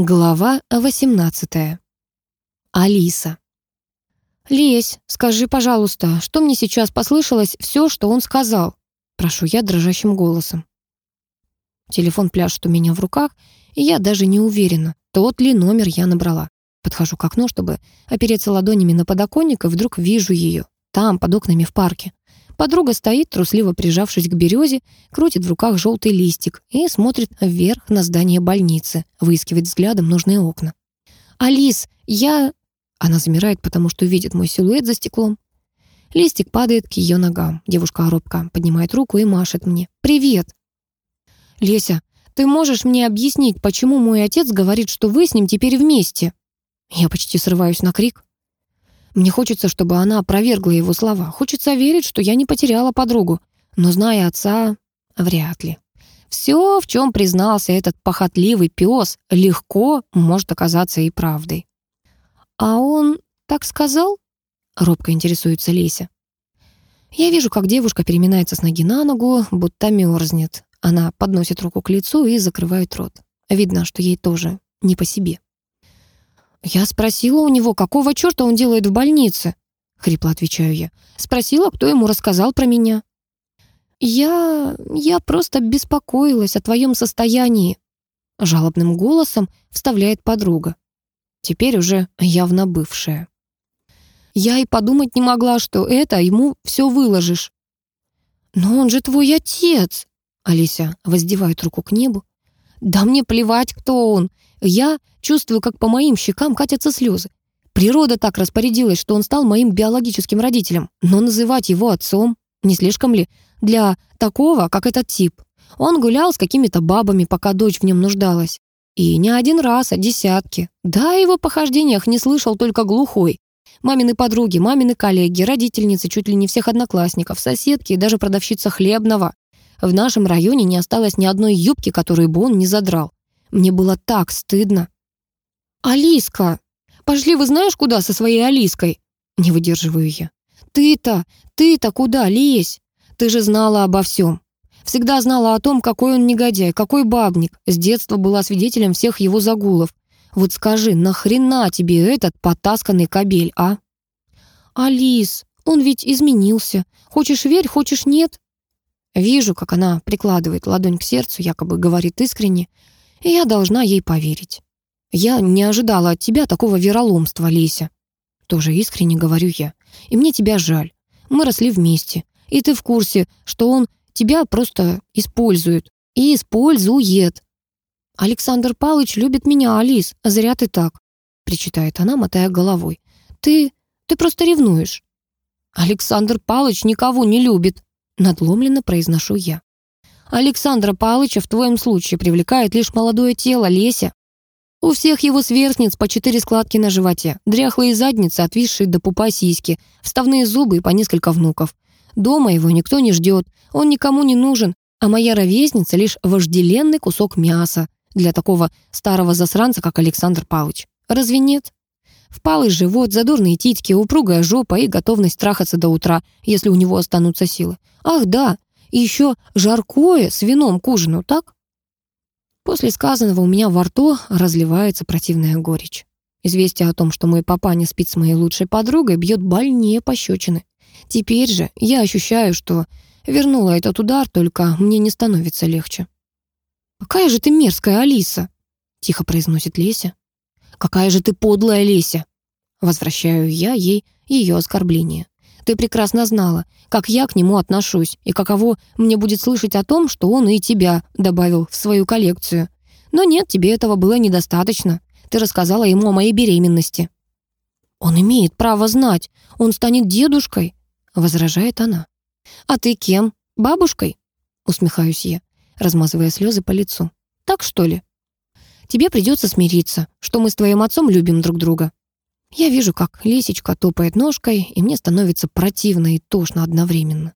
Глава 18. Алиса. «Лесь, скажи, пожалуйста, что мне сейчас послышалось все, что он сказал?» Прошу я дрожащим голосом. Телефон пляшет у меня в руках, и я даже не уверена, тот ли номер я набрала. Подхожу к окну, чтобы опереться ладонями на подоконник, и вдруг вижу ее. Там, под окнами в парке. Подруга стоит, трусливо прижавшись к березе, крутит в руках желтый листик и смотрит вверх на здание больницы, выискивает взглядом нужные окна. «Алис, я...» Она замирает, потому что видит мой силуэт за стеклом. Листик падает к ее ногам. Девушка робко поднимает руку и машет мне. «Привет!» «Леся, ты можешь мне объяснить, почему мой отец говорит, что вы с ним теперь вместе?» Я почти срываюсь на крик. Мне хочется, чтобы она опровергла его слова. Хочется верить, что я не потеряла подругу. Но, зная отца, вряд ли. Все, в чем признался этот похотливый пес, легко может оказаться и правдой. «А он так сказал?» — робко интересуется Леся. Я вижу, как девушка переминается с ноги на ногу, будто мерзнет. Она подносит руку к лицу и закрывает рот. Видно, что ей тоже не по себе. «Я спросила у него, какого черта он делает в больнице?» — хрипло отвечаю я. «Спросила, кто ему рассказал про меня». «Я... я просто беспокоилась о твоем состоянии», — жалобным голосом вставляет подруга. Теперь уже явно бывшая. «Я и подумать не могла, что это ему все выложишь». «Но он же твой отец!» Алися воздевает руку к небу. «Да мне плевать, кто он. Я чувствую, как по моим щекам катятся слезы. Природа так распорядилась, что он стал моим биологическим родителем. Но называть его отцом не слишком ли для такого, как этот тип? Он гулял с какими-то бабами, пока дочь в нем нуждалась. И не один раз, а десятки. Да, о его похождениях не слышал только глухой. Мамины подруги, мамины коллеги, родительницы чуть ли не всех одноклассников, соседки и даже продавщица хлебного. В нашем районе не осталось ни одной юбки, которую бы он не задрал. Мне было так стыдно. «Алиска! Пошли вы знаешь куда со своей Алиской?» Не выдерживаю я. «Ты-то, ты-то куда лезь? Ты же знала обо всем. Всегда знала о том, какой он негодяй, какой бабник. С детства была свидетелем всех его загулов. Вот скажи, нахрена тебе этот потасканный кобель, а?» «Алис, он ведь изменился. Хочешь верь, хочешь нет?» Вижу, как она прикладывает ладонь к сердцу, якобы говорит искренне, и я должна ей поверить. Я не ожидала от тебя такого вероломства, Леся. Тоже искренне говорю я. И мне тебя жаль. Мы росли вместе. И ты в курсе, что он тебя просто использует. И использует. Александр Палыч любит меня, Алис. Зря ты так. Причитает она, мотая головой. Ты... ты просто ревнуешь. Александр Палыч никого не любит. Надломленно произношу я. Александра Палыча в твоем случае привлекает лишь молодое тело, Леся. У всех его сверстниц по четыре складки на животе, дряхлые задницы, отвисшие до пупа сиськи, вставные зубы и по несколько внуков. Дома его никто не ждет, он никому не нужен, а моя ровесница лишь вожделенный кусок мяса для такого старого засранца, как Александр Палыч. Разве нет? Впалый живот, задорные титьки, упругая жопа и готовность трахаться до утра, если у него останутся силы. Ах да, и еще жаркое с вином к ужину, так? После сказанного у меня во рту разливается противная горечь. Известие о том, что мой папа не спит с моей лучшей подругой, бьет больнее пощечины. Теперь же я ощущаю, что вернула этот удар, только мне не становится легче. «Какая же ты мерзкая, Алиса!» — тихо произносит Леся. «Какая же ты подлая, Леся!» Возвращаю я ей ее оскорбление. Ты прекрасно знала, как я к нему отношусь, и каково мне будет слышать о том, что он и тебя добавил в свою коллекцию. Но нет, тебе этого было недостаточно. Ты рассказала ему о моей беременности». «Он имеет право знать. Он станет дедушкой», — возражает она. «А ты кем? Бабушкой?» — усмехаюсь я, размазывая слезы по лицу. «Так что ли?» «Тебе придется смириться, что мы с твоим отцом любим друг друга. Я вижу, как Лисичка топает ножкой, и мне становится противно и тошно одновременно.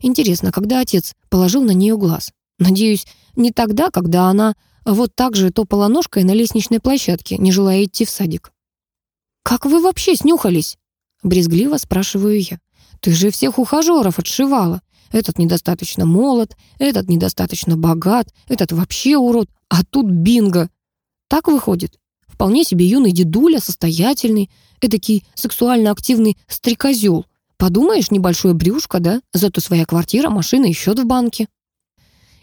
Интересно, когда отец положил на нее глаз? Надеюсь, не тогда, когда она вот так же топала ножкой на лестничной площадке, не желая идти в садик. «Как вы вообще снюхались?» Брезгливо спрашиваю я. «Ты же всех ухажеров отшивала. Этот недостаточно молод, этот недостаточно богат, этот вообще урод, а тут бинго. Так выходит? Вполне себе юный дедуля, состоятельный, эдакий сексуально активный стрекозел. Подумаешь, небольшое брюшко, да? Зато своя квартира, машина и счет в банке.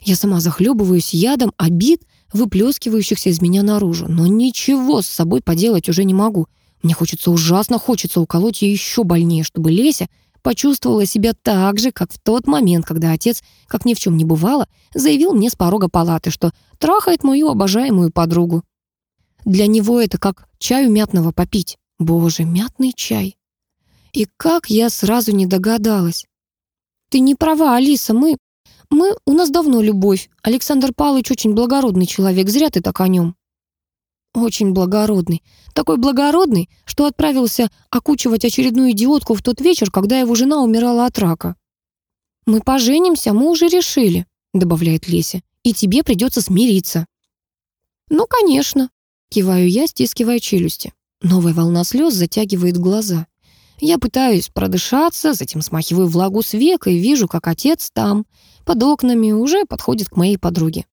Я сама захлебываюсь ядом обид, выплескивающихся из меня наружу, но ничего с собой поделать уже не могу. Мне хочется, ужасно хочется уколоть ее еще больнее, чтобы Леся почувствовала себя так же, как в тот момент, когда отец, как ни в чем не бывало, заявил мне с порога палаты, что трахает мою обожаемую подругу. Для него это как чаю мятного попить. Боже, мятный чай. И как я сразу не догадалась. Ты не права, Алиса, мы... Мы... У нас давно любовь. Александр Павлович очень благородный человек, зря ты так о нем. Очень благородный. Такой благородный, что отправился окучивать очередную идиотку в тот вечер, когда его жена умирала от рака. «Мы поженимся, мы уже решили», — добавляет Леся. «И тебе придется смириться». «Ну, конечно», — киваю я, стискивая челюсти. Новая волна слез затягивает глаза. Я пытаюсь продышаться, затем смахиваю влагу с века и вижу, как отец там, под окнами, уже подходит к моей подруге.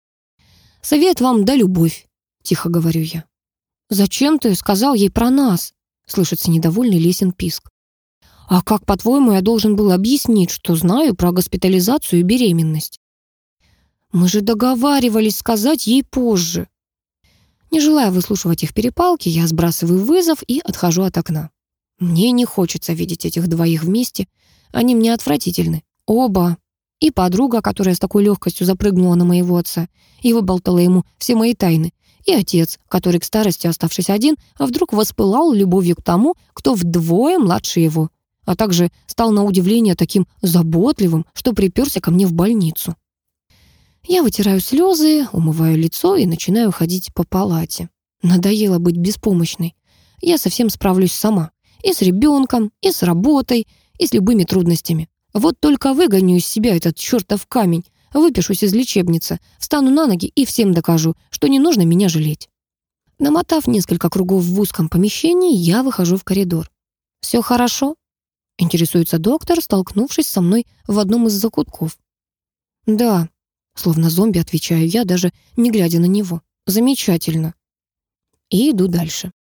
«Совет вам да любовь», — тихо говорю я. «Зачем ты сказал ей про нас?» — слышится недовольный Лесин писк. «А как, по-твоему, я должен был объяснить, что знаю про госпитализацию и беременность?» «Мы же договаривались сказать ей позже». Не желая выслушивать их перепалки, я сбрасываю вызов и отхожу от окна. Мне не хочется видеть этих двоих вместе. Они мне отвратительны. Оба. И подруга, которая с такой легкостью запрыгнула на моего отца и выболтала ему все мои тайны и отец, который к старости, оставшись один, вдруг воспылал любовью к тому, кто вдвое младше его, а также стал на удивление таким заботливым, что приперся ко мне в больницу. Я вытираю слезы, умываю лицо и начинаю ходить по палате. Надоело быть беспомощной. Я совсем справлюсь сама. И с ребенком, и с работой, и с любыми трудностями. Вот только выгоню из себя этот чертов камень, Выпишусь из лечебницы, встану на ноги и всем докажу, что не нужно меня жалеть. Намотав несколько кругов в узком помещении, я выхожу в коридор. «Все хорошо?» — интересуется доктор, столкнувшись со мной в одном из закутков. «Да», — словно зомби отвечаю я, даже не глядя на него. «Замечательно». И иду дальше.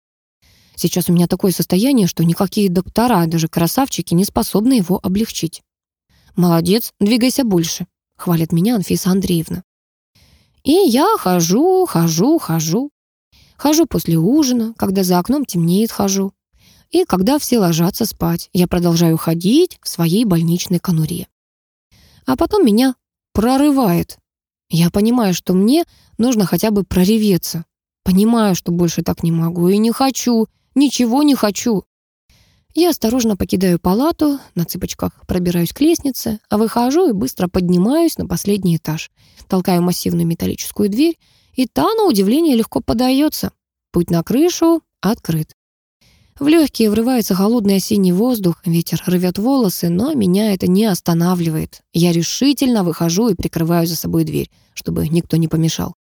Сейчас у меня такое состояние, что никакие доктора, даже красавчики, не способны его облегчить. «Молодец, двигайся больше», хвалит меня Анфиса Андреевна. И я хожу, хожу, хожу. Хожу после ужина, когда за окном темнеет, хожу. И когда все ложатся спать, я продолжаю ходить в своей больничной конуре. А потом меня прорывает. Я понимаю, что мне нужно хотя бы прореветься. Понимаю, что больше так не могу и не хочу, ничего не хочу. Я осторожно покидаю палату, на цыпочках пробираюсь к лестнице, а выхожу и быстро поднимаюсь на последний этаж. Толкаю массивную металлическую дверь, и та, на удивление, легко подается. Путь на крышу открыт. В легкие врывается холодный осенний воздух, ветер рвет волосы, но меня это не останавливает. Я решительно выхожу и прикрываю за собой дверь, чтобы никто не помешал.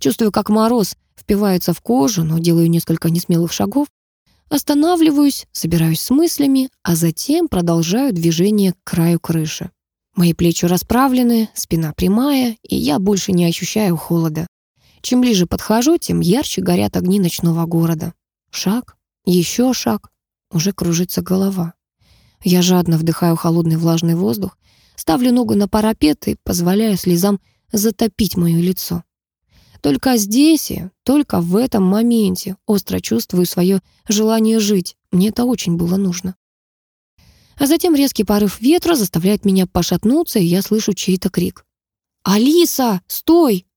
Чувствую, как мороз впивается в кожу, но делаю несколько несмелых шагов. Останавливаюсь, собираюсь с мыслями, а затем продолжаю движение к краю крыши. Мои плечи расправлены, спина прямая, и я больше не ощущаю холода. Чем ближе подхожу, тем ярче горят огни ночного города. Шаг, еще шаг, уже кружится голова. Я жадно вдыхаю холодный влажный воздух, ставлю ногу на парапет и позволяю слезам затопить мое лицо. Только здесь и только в этом моменте остро чувствую свое желание жить. Мне это очень было нужно. А затем резкий порыв ветра заставляет меня пошатнуться, и я слышу чей-то крик. «Алиса, стой!»